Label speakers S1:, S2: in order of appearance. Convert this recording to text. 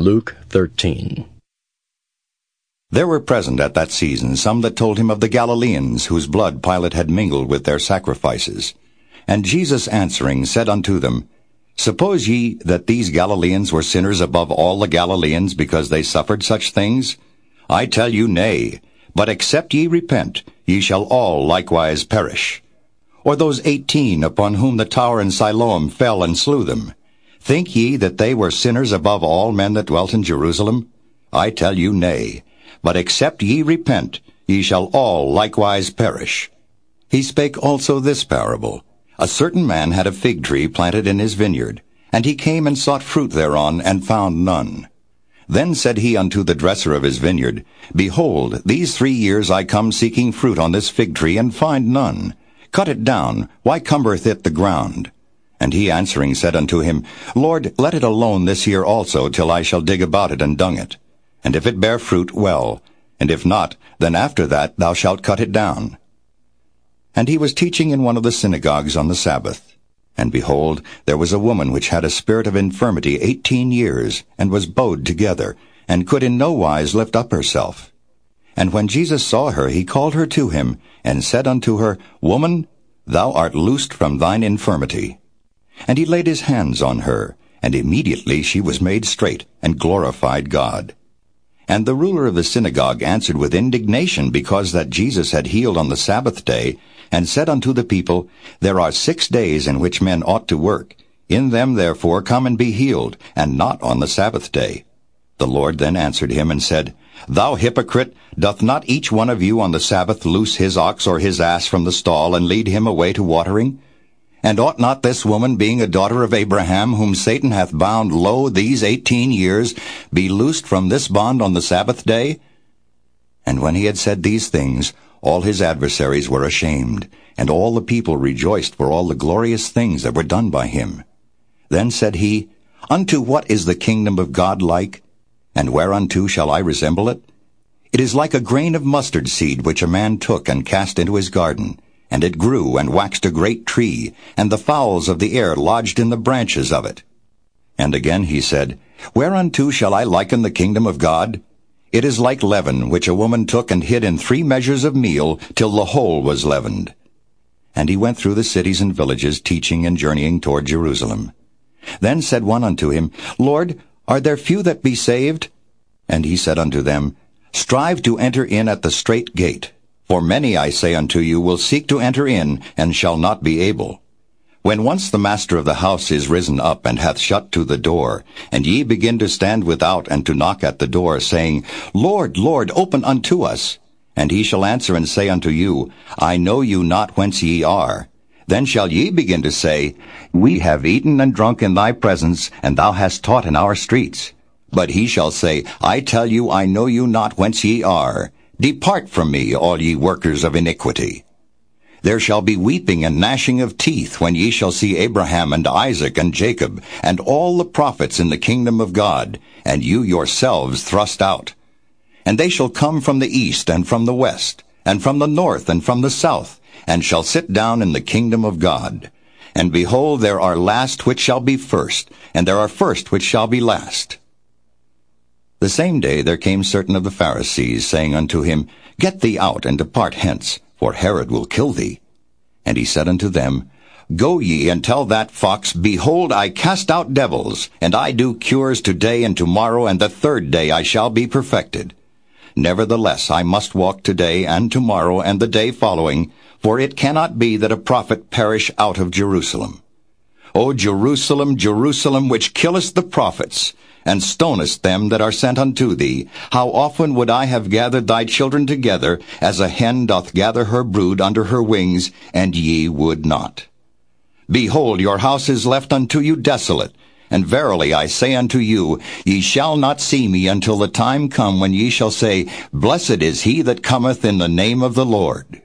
S1: Luke 13.
S2: There were present at that season some that told him of the Galileans, whose blood Pilate had mingled with their sacrifices. And Jesus answering said unto them, Suppose ye that these Galileans were sinners above all the Galileans, because they suffered such things? I tell you, nay. But except ye repent, ye shall all likewise perish. Or those eighteen upon whom the tower in Siloam fell and slew them, Think ye that they were sinners above all men that dwelt in Jerusalem? I tell you, nay. But except ye repent, ye shall all likewise perish. He spake also this parable. A certain man had a fig tree planted in his vineyard, and he came and sought fruit thereon, and found none. Then said he unto the dresser of his vineyard, Behold, these three years I come seeking fruit on this fig tree, and find none. Cut it down, why cumbereth it the ground? And he answering said unto him, Lord, let it alone this year also, till I shall dig about it and dung it. And if it bear fruit, well. And if not, then after that thou shalt cut it down. And he was teaching in one of the synagogues on the Sabbath. And behold, there was a woman which had a spirit of infirmity eighteen years, and was bowed together, and could in no wise lift up herself. And when Jesus saw her, he called her to him, and said unto her, Woman, thou art loosed from thine infirmity. And he laid his hands on her, and immediately she was made straight, and glorified God. And the ruler of the synagogue answered with indignation because that Jesus had healed on the Sabbath day, and said unto the people, There are six days in which men ought to work. In them therefore come and be healed, and not on the Sabbath day. The Lord then answered him and said, Thou hypocrite, doth not each one of you on the Sabbath loose his ox or his ass from the stall, and lead him away to watering? And ought not this woman, being a daughter of Abraham, whom Satan hath bound lo these eighteen years, be loosed from this bond on the Sabbath day? And when he had said these things, all his adversaries were ashamed, and all the people rejoiced for all the glorious things that were done by him. Then said he, Unto what is the kingdom of God like? And whereunto shall I resemble it? It is like a grain of mustard seed which a man took and cast into his garden, and it grew and waxed a great tree, and the fowls of the air lodged in the branches of it. And again he said, Whereunto shall I liken the kingdom of God? It is like leaven, which a woman took and hid in three measures of meal, till the whole was leavened. And he went through the cities and villages, teaching and journeying toward Jerusalem. Then said one unto him, Lord, are there few that be saved? And he said unto them, Strive to enter in at the strait gate. For many, I say unto you, will seek to enter in, and shall not be able. When once the master of the house is risen up, and hath shut to the door, and ye begin to stand without, and to knock at the door, saying, Lord, Lord, open unto us. And he shall answer and say unto you, I know you not whence ye are. Then shall ye begin to say, We have eaten and drunk in thy presence, and thou hast taught in our streets. But he shall say, I tell you, I know you not whence ye are. Depart from me, all ye workers of iniquity. There shall be weeping and gnashing of teeth when ye shall see Abraham and Isaac and Jacob and all the prophets in the kingdom of God, and you yourselves thrust out. And they shall come from the east and from the west, and from the north and from the south, and shall sit down in the kingdom of God. And behold, there are last which shall be first, and there are first which shall be last. The same day there came certain of the Pharisees, saying unto him, Get thee out, and depart hence, for Herod will kill thee. And he said unto them, Go ye and tell that fox, Behold, I cast out devils, and I do cures today and tomorrow, and the third day I shall be perfected. Nevertheless I must walk today and tomorrow and the day following, for it cannot be that a prophet perish out of Jerusalem. O Jerusalem, Jerusalem, which killest the prophets, and stonest them that are sent unto thee. How often would I have gathered thy children together, as a hen doth gather her brood under her wings, and ye would not. Behold, your house is left unto you desolate. And verily I say unto you, ye shall not see me until the time come when ye shall say, Blessed is he that cometh in the name of the Lord.